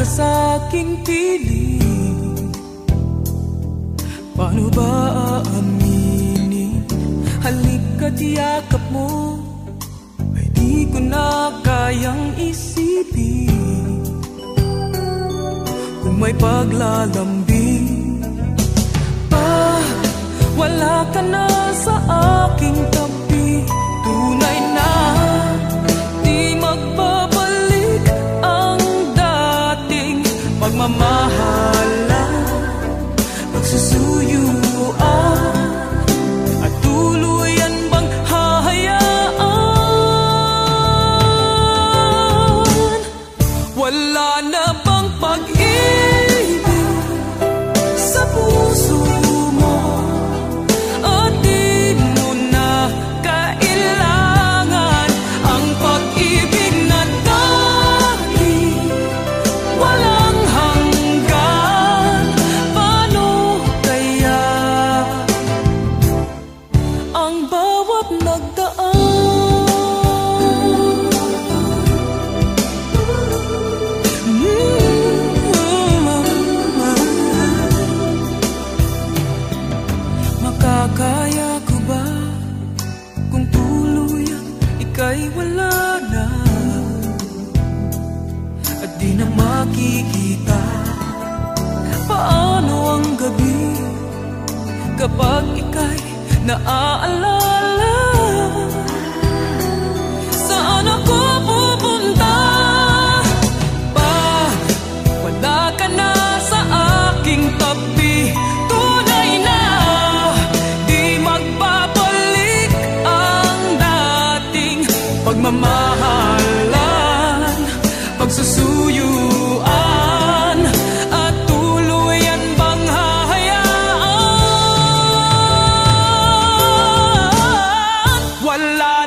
ka sa aking piling. Paano ba aaminin? Halika't yakap mo. Ay di ko na kayang isipin. Kung may paglalambing Pag wala ka na sa aking Pagsusuyuan at tuluyan na makikita. Paano ang gabi? Kapag ika'y naaalala والله